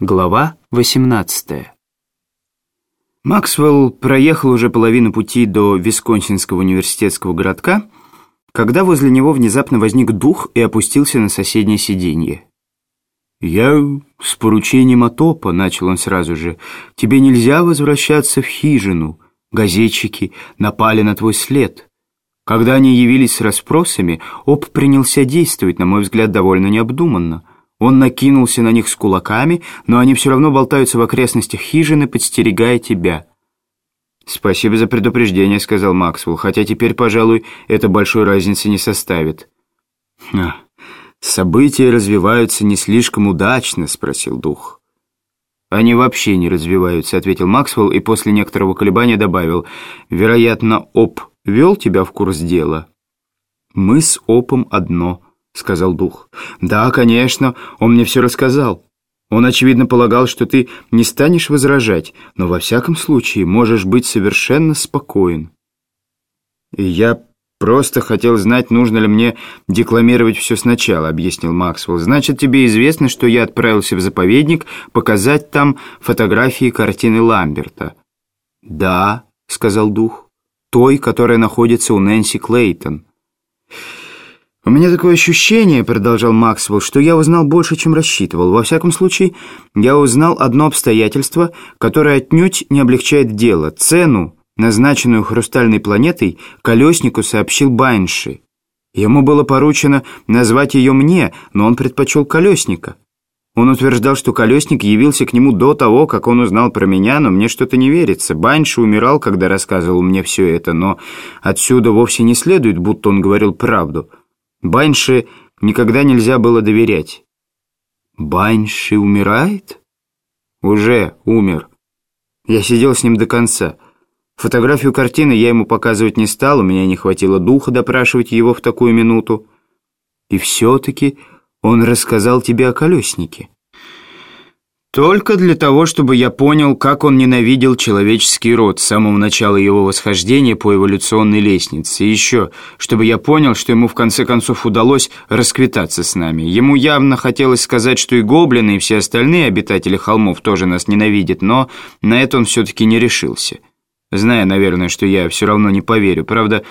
Глава 18 Максвелл проехал уже половину пути до Висконсинского университетского городка, когда возле него внезапно возник дух и опустился на соседнее сиденье. «Я с поручением Атопа», — начал он сразу же, — «тебе нельзя возвращаться в хижину. Газетчики напали на твой след». Когда они явились с расспросами, Оп принялся действовать, на мой взгляд, довольно необдуманно. Он накинулся на них с кулаками, но они все равно болтаются в окрестностях хижины, подстерегая тебя. «Спасибо за предупреждение», — сказал Максвелл, «хотя теперь, пожалуй, это большой разницы не составит». «А, «События развиваются не слишком удачно», — спросил дух. «Они вообще не развиваются», — ответил Максвелл и после некоторого колебания добавил. «Вероятно, Оп вел тебя в курс дела?» «Мы с Опом одно» сказал дух. «Да, конечно, он мне все рассказал. Он, очевидно, полагал, что ты не станешь возражать, но во всяком случае можешь быть совершенно спокоен». И «Я просто хотел знать, нужно ли мне декламировать все сначала», — объяснил Максвелл. «Значит, тебе известно, что я отправился в заповедник показать там фотографии картины Ламберта». «Да», — сказал дух, — «той, которая находится у Нэнси Клейтон». «У меня такое ощущение, — продолжал Максвелл, — что я узнал больше, чем рассчитывал. Во всяком случае, я узнал одно обстоятельство, которое отнюдь не облегчает дело. Цену, назначенную хрустальной планетой, колеснику сообщил Байнши. Ему было поручено назвать ее мне, но он предпочел колесника. Он утверждал, что колесник явился к нему до того, как он узнал про меня, но мне что-то не верится. Банши умирал, когда рассказывал мне все это, но отсюда вовсе не следует, будто он говорил правду». Баньше никогда нельзя было доверять. Баньше умирает? Уже умер. Я сидел с ним до конца. Фотографию картины я ему показывать не стал, у меня не хватило духа допрашивать его в такую минуту. И все-таки он рассказал тебе о колеснике. Только для того, чтобы я понял, как он ненавидел человеческий род с самого начала его восхождения по эволюционной лестнице. И еще, чтобы я понял, что ему в конце концов удалось расквитаться с нами. Ему явно хотелось сказать, что и гоблины, и все остальные обитатели холмов тоже нас ненавидят, но на это он все-таки не решился. Зная, наверное, что я все равно не поверю. Правда,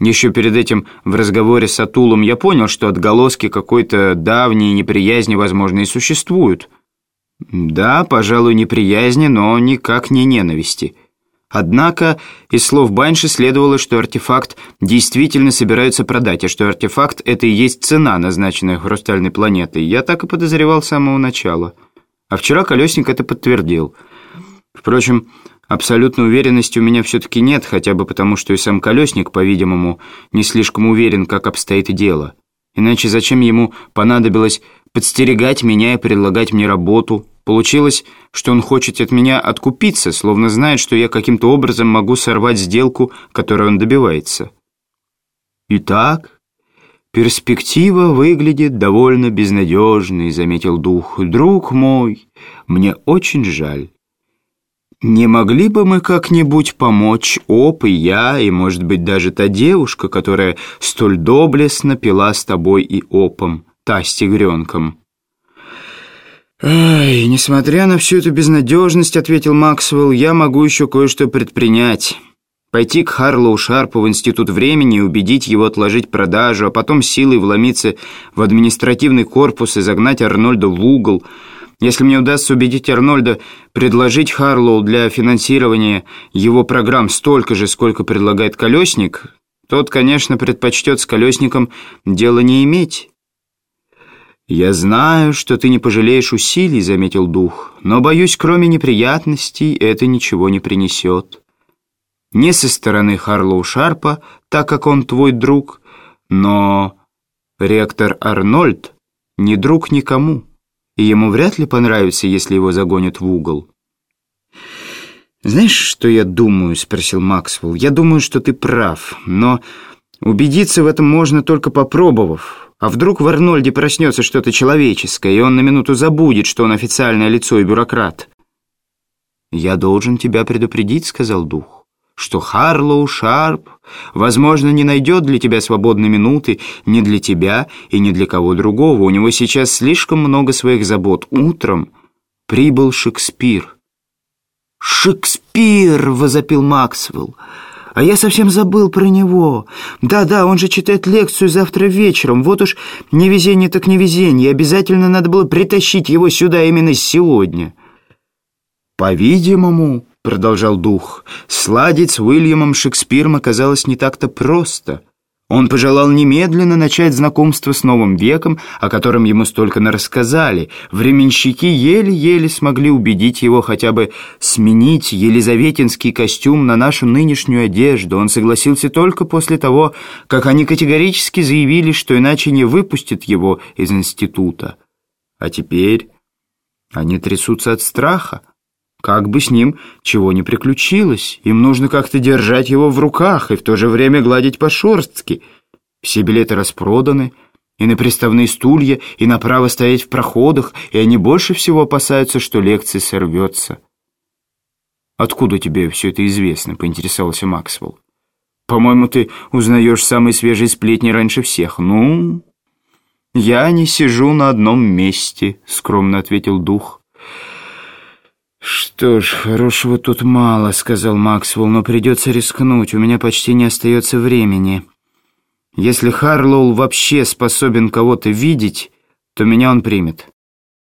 еще перед этим в разговоре с Атулом я понял, что отголоски какой-то давней неприязни, возможно, и существуют. Да, пожалуй, неприязни, но никак не ненависти. Однако из слов Банши следовало, что артефакт действительно собираются продать, а что артефакт — это и есть цена, назначенная хрустальной планетой. Я так и подозревал с самого начала. А вчера Колесник это подтвердил. Впрочем, абсолютной уверенности у меня все-таки нет, хотя бы потому, что и сам Колесник, по-видимому, не слишком уверен, как обстоит дело. Иначе зачем ему понадобилось подстерегать меня и предлагать мне работу. Получилось, что он хочет от меня откупиться, словно знает, что я каким-то образом могу сорвать сделку, которой он добивается. Итак, перспектива выглядит довольно безнадежной, заметил дух. Друг мой, мне очень жаль. Не могли бы мы как-нибудь помочь Оп и я, и, может быть, даже та девушка, которая столь доблестно пила с тобой и Опом? та с тигренком. «Ай, несмотря на всю эту безнадежность, — ответил Максвелл, — я могу еще кое-что предпринять. Пойти к Харлоу Шарпу в Институт времени и убедить его отложить продажу, а потом силой вломиться в административный корпус и загнать Арнольда в угол. Если мне удастся убедить Арнольда предложить Харлоу для финансирования его программ столько же, сколько предлагает Колесник, тот, конечно, предпочтет с Колесником дело не иметь». «Я знаю, что ты не пожалеешь усилий», — заметил дух, «но, боюсь, кроме неприятностей это ничего не принесет. Не со стороны Харлоу Шарпа, так как он твой друг, но ректор Арнольд не друг никому, и ему вряд ли понравится, если его загонят в угол». «Знаешь, что я думаю?» — спросил Максвелл. «Я думаю, что ты прав, но убедиться в этом можно только попробовав». А вдруг в Арнольде проснется что-то человеческое, и он на минуту забудет, что он официальное лицо и бюрократ? «Я должен тебя предупредить», — сказал дух, «что Харлоу Шарп, возможно, не найдет для тебя свободной минуты ни для тебя и ни для кого другого. У него сейчас слишком много своих забот. Утром прибыл Шекспир. «Шекспир!» — возопил Максвелл. «А я совсем забыл про него. Да-да, он же читает лекцию завтра вечером. Вот уж невезение так невезение. Обязательно надо было притащить его сюда именно сегодня». «По-видимому, — продолжал дух, — сладить с Уильямом Шекспиром оказалось не так-то просто». Он пожелал немедленно начать знакомство с новым веком, о котором ему столько нарассказали. Временщики еле-еле смогли убедить его хотя бы сменить елизаветинский костюм на нашу нынешнюю одежду. Он согласился только после того, как они категорически заявили, что иначе не выпустят его из института. А теперь они трясутся от страха. Как бы с ним чего ни приключилось, им нужно как-то держать его в руках и в то же время гладить по шерстке. Все билеты распроданы, и на приставные стулья, и направо стоять в проходах, и они больше всего опасаются, что лекция сорвется. «Откуда тебе все это известно?» — поинтересовался Максвелл. «По-моему, ты узнаешь самые свежие сплетни раньше всех. Ну, я не сижу на одном месте», — скромно ответил дух. «Что ж, хорошего тут мало», — сказал Максвелл, «но придется рискнуть, у меня почти не остается времени. Если Харлоу вообще способен кого-то видеть, то меня он примет».